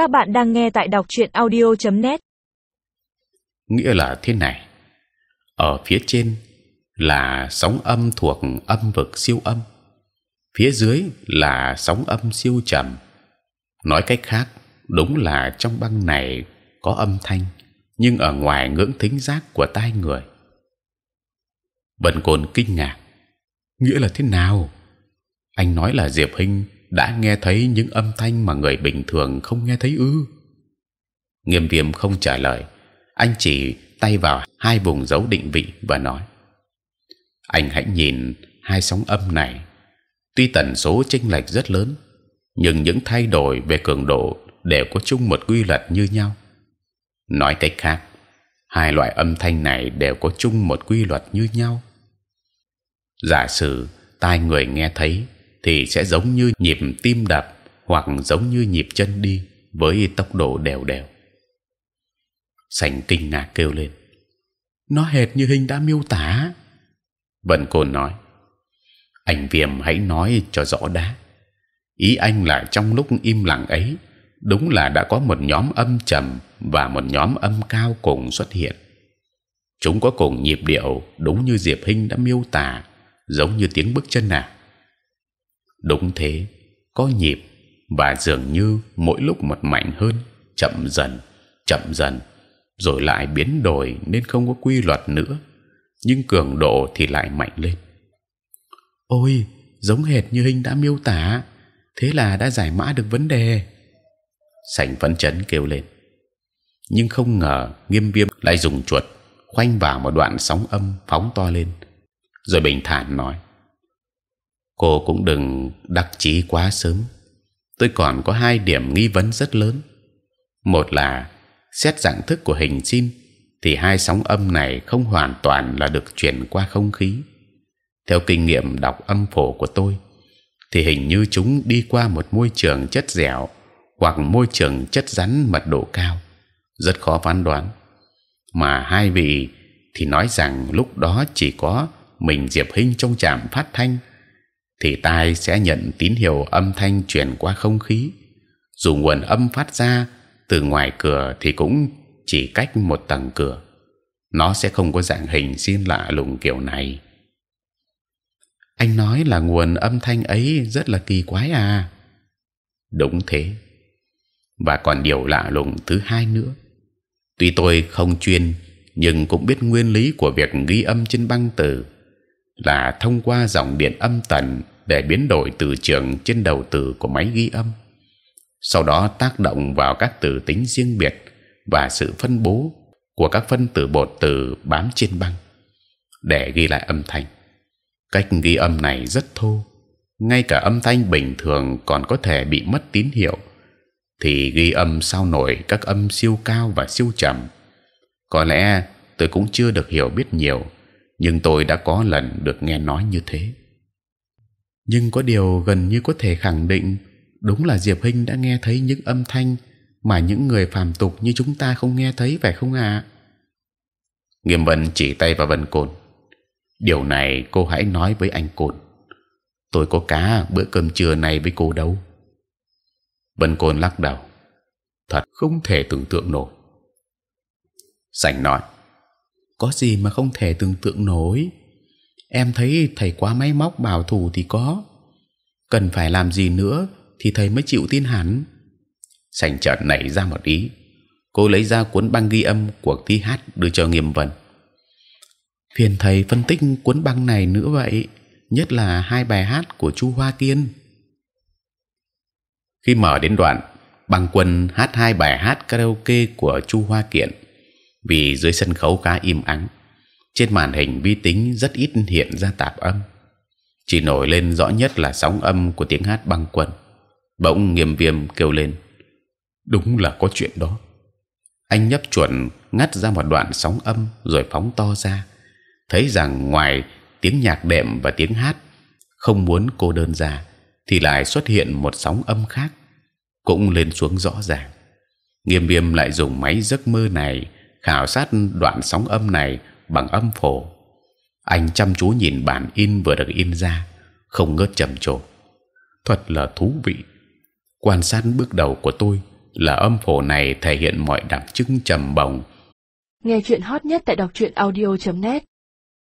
Các bạn đang nghe tại đọc truyện audio.net. Nghĩa là thế này. Ở phía trên là sóng âm thuộc âm vực siêu âm, phía dưới là sóng âm siêu trầm. Nói cách khác, đúng là trong băng này có âm thanh, nhưng ở ngoài ngưỡng thính giác của tai người. Bần cồn kinh ngạc, nghĩa là thế nào? Anh nói là Diệp Hinh đã nghe thấy những âm thanh mà người bình thường không nghe thấy ư? Nghiêm Viêm không trả lời, anh chỉ tay vào hai vùng dấu định vị và nói: anh hãy nhìn hai sóng âm này, tuy tần số chênh lệch rất lớn, nhưng những thay đổi về cường độ đều có chung một quy luật như nhau. Nói cách khác, hai loại âm thanh này đều có chung một quy luật như nhau. Giả sử tai người nghe thấy thì sẽ giống như nhịp tim đập hoặc giống như nhịp chân đi với tốc độ đều đều. Sành kinh ngạc kêu lên, nó hệt như hình đã miêu tả. Vân Côn nói, anh Viêm hãy nói cho rõ đã. Ý anh là trong lúc im lặng ấy, đúng là đã có một nhóm âm trầm và một nhóm âm cao cùng xuất hiện. Chúng có cùng nhịp điệu, đúng như Diệp Hinh đã miêu tả, giống như tiếng bước chân nào Đúng thế, có nhịp và dường như mỗi lúc một mạnh hơn, chậm dần, chậm dần, rồi lại biến đổi nên không có quy luật nữa nhưng cường độ thì lại mạnh lên. Ôi, giống hệt như hình đã miêu tả, thế là đã giải mã được vấn đề. Sảnh phấn chấn kêu lên, nhưng không ngờ nghiêm viêm lại dùng chuột khoanh vào một đoạn sóng âm phóng to lên, rồi bình thản nói: cô cũng đừng đắc chí quá sớm. Tôi còn có hai điểm nghi vấn rất lớn. Một là xét dạng thức của hình xin thì hai sóng âm này không hoàn toàn là được chuyển qua không khí. Theo kinh nghiệm đọc âm phổ của tôi, thì hình như chúng đi qua một môi trường chất dẻo hoặc môi trường chất rắn mật độ cao, rất khó phán đoán. Mà hai vị thì nói rằng lúc đó chỉ có mình Diệp Hinh trong trạm phát thanh, thì tai sẽ nhận tín hiệu âm thanh truyền qua không khí. Dù nguồn âm phát ra, từ ngoài cửa thì cũng chỉ cách một tầng cửa. Nó sẽ không có dạng hình xin lạ lùng kiểu này. Anh nói là nguồn âm thanh ấy rất là kỳ quái à? Đúng thế. Và còn điều lạ lùng thứ hai nữa. Tuy tôi không chuyên, nhưng cũng biết nguyên lý của việc ghi âm trên băng từ là thông qua dòng điện âm tần để biến đổi từ trường trên đầu từ của máy ghi âm sau đó tác động vào các từ tính riêng biệt và sự phân bố của các phân tử bột từ bám trên băng để ghi lại âm thanh. Cách ghi âm này rất thô, ngay cả âm thanh bình thường còn có thể bị mất tín hiệu, thì ghi âm sao nổi các âm siêu cao và siêu trầm. Có lẽ tôi cũng chưa được hiểu biết nhiều, nhưng tôi đã có lần được nghe nói như thế. Nhưng có điều gần như có thể khẳng định đúng là Diệp Hinh đã nghe thấy những âm thanh mà những người phàm tục như chúng ta không nghe thấy phải không ạ? À? Nghiêm Vân chỉ tay vào Vân Côn. Điều này cô hãy nói với anh Côn. Tôi có cá bữa cơm trưa này với cô đâu. Vân Côn lắc đầu. Thật không thể tưởng tượng nổi. Sảnh nói. Có gì mà không thể tưởng tượng nổi? Em thấy thầy quá máy móc bảo thủ thì có. Cần phải làm gì nữa thì thầy mới chịu tin hẳn. Sành chợt nảy ra một ý. Cô lấy ra cuốn băng ghi âm của thi hát đưa cho nghiêm vân. Phiền thầy phân tích cuốn băng này nữa vậy, nhất là hai bài hát của chu hoa kiên. Khi mở đến đoạn, băng quân hát hai bài hát karaoke của chu hoa kiện, vì dưới sân khấu khá im ắng trên màn hình vi tính rất ít hiện ra tạp âm. Chỉ nổi lên rõ nhất là sóng âm của tiếng hát băng quần. Bỗng nghiêm viêm kêu lên, đúng là có chuyện đó. Anh nhấp chuẩn ngắt ra một đoạn sóng âm rồi phóng to ra. Thấy rằng ngoài tiếng nhạc đệm và tiếng hát không muốn cô đơn ra, thì lại xuất hiện một sóng âm khác, cũng lên xuống rõ ràng. Nghiêm viêm lại dùng máy giấc mơ này khảo sát đoạn sóng âm này bằng âm phổ. Anh chăm chú nhìn bản in vừa được in ra, không ngớt trầm trồ. Thật là thú vị. Quan sát bước đầu của tôi là âm phổ này thể hiện mọi đặc trưng trầm bồng. Nghe chuyện hot nhất tại đọc truyện audio.net